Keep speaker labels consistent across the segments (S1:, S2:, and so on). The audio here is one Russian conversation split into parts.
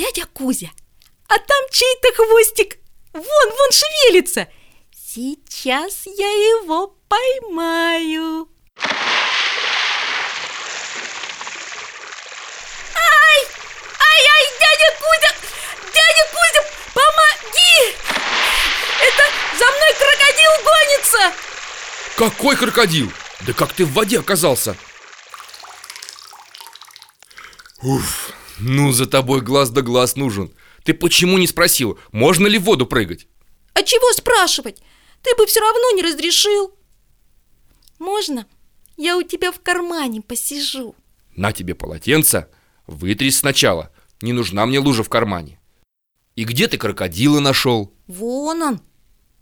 S1: Дядя Кузя, а там чей-то хвостик. Вон, вон шевелится. Сейчас я его поймаю. Ай! Ай-ай, дядя Кузя! Дядя Кузя, помоги! Это за мной крокодил гонится!
S2: Какой крокодил? Да как ты в воде оказался? Уф, ну за тобой глаз да глаз нужен Ты почему не спросил, можно ли в воду прыгать?
S1: А чего спрашивать? Ты бы все равно не разрешил Можно я у тебя в кармане посижу?
S2: На тебе полотенце, вытрись сначала Не нужна мне лужа в кармане И где ты крокодила нашел?
S1: Вон он,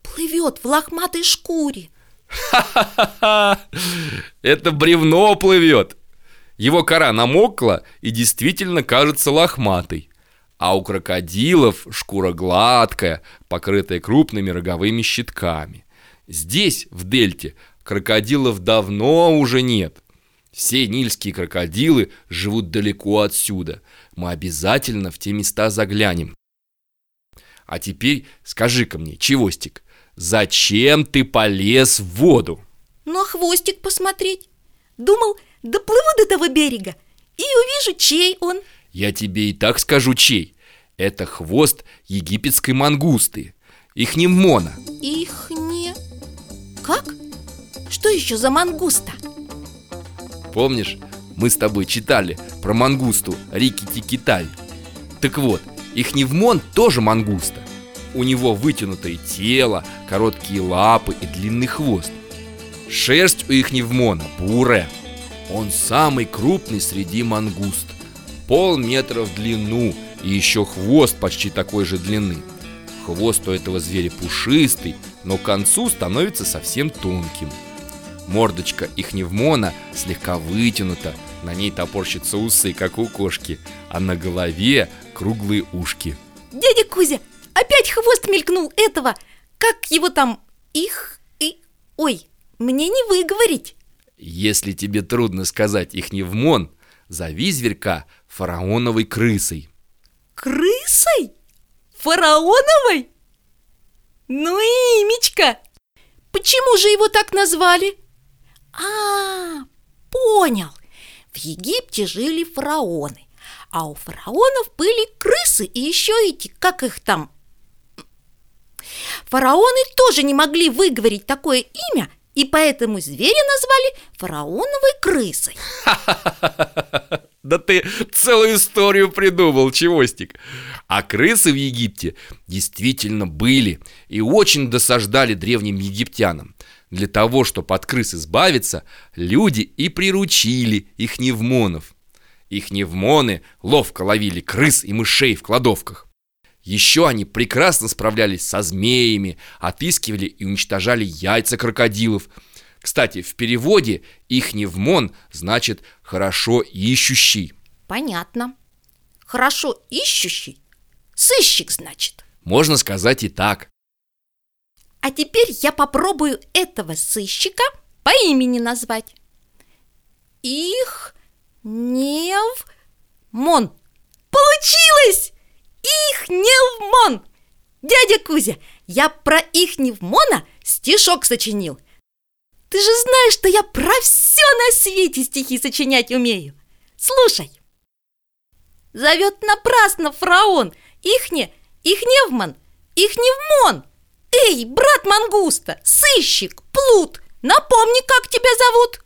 S1: плывет в лохматой шкуре
S2: Ха-ха-ха! Это бревно плывет его кора намокла и действительно кажется лохматой. А у крокодилов шкура гладкая, покрытая крупными роговыми щитками. Здесь, в дельте, крокодилов давно уже нет. Все нильские крокодилы живут далеко отсюда. Мы обязательно в те места заглянем. А теперь скажи-ка мне, Чевостик, зачем ты полез в воду?
S1: На хвостик посмотреть. Думал, доплыву до того берега и увижу, чей он.
S2: Я тебе и так скажу, чей. Это хвост египетской мангусты. Их не мона.
S1: Их не... Как? Что еще за мангуста?
S2: Помнишь, мы с тобой читали про мангусту Рики Тикитай Так вот, их невмон тоже мангуста. У него вытянутое тело, короткие лапы и длинный хвост. Шерсть у их невмона бурая он самый крупный среди мангуст. Полметра в длину и еще хвост почти такой же длины. Хвост у этого зверя пушистый, но к концу становится совсем тонким. Мордочка ихневмона слегка вытянута, на ней топорщатся усы, как у кошки, а на голове круглые ушки.
S1: Дядя Кузя, опять хвост мелькнул этого, как его там, их и... Ой, мне не выговорить.
S2: Если тебе трудно сказать их не в мон, зови зверька фараоновой крысой.
S1: Крысой? Фараоновой? Ну и имечко! Почему же его так назвали? А, понял. В Египте жили фараоны, а у фараонов были крысы и еще эти, как их там... Фараоны тоже не могли выговорить такое имя и поэтому зверя назвали фараоновой крысой.
S2: Да ты целую историю придумал, Чевостик. А крысы в Египте действительно были и очень досаждали древним египтянам. Для того, чтобы от крыс избавиться, люди и приручили их невмонов. Их невмоны ловко ловили крыс и мышей в кладовках. Еще они прекрасно справлялись со змеями, отыскивали и уничтожали яйца крокодилов. Кстати, в переводе их невмон значит «хорошо ищущий».
S1: Понятно. Хорошо ищущий? Сыщик, значит.
S2: Можно сказать и так.
S1: А теперь я попробую этого сыщика по имени назвать. Их Нев Мон. Получилось! Ихневмон! Дядя Кузя, я про Ихневмона стишок сочинил. Ты же знаешь, что я про все на свете стихи сочинять умею. Слушай. Зовет напрасно фараон. Ихне, Ихневман, Ихневмон. Эй, брат Мангуста, сыщик, плут, напомни, как тебя зовут.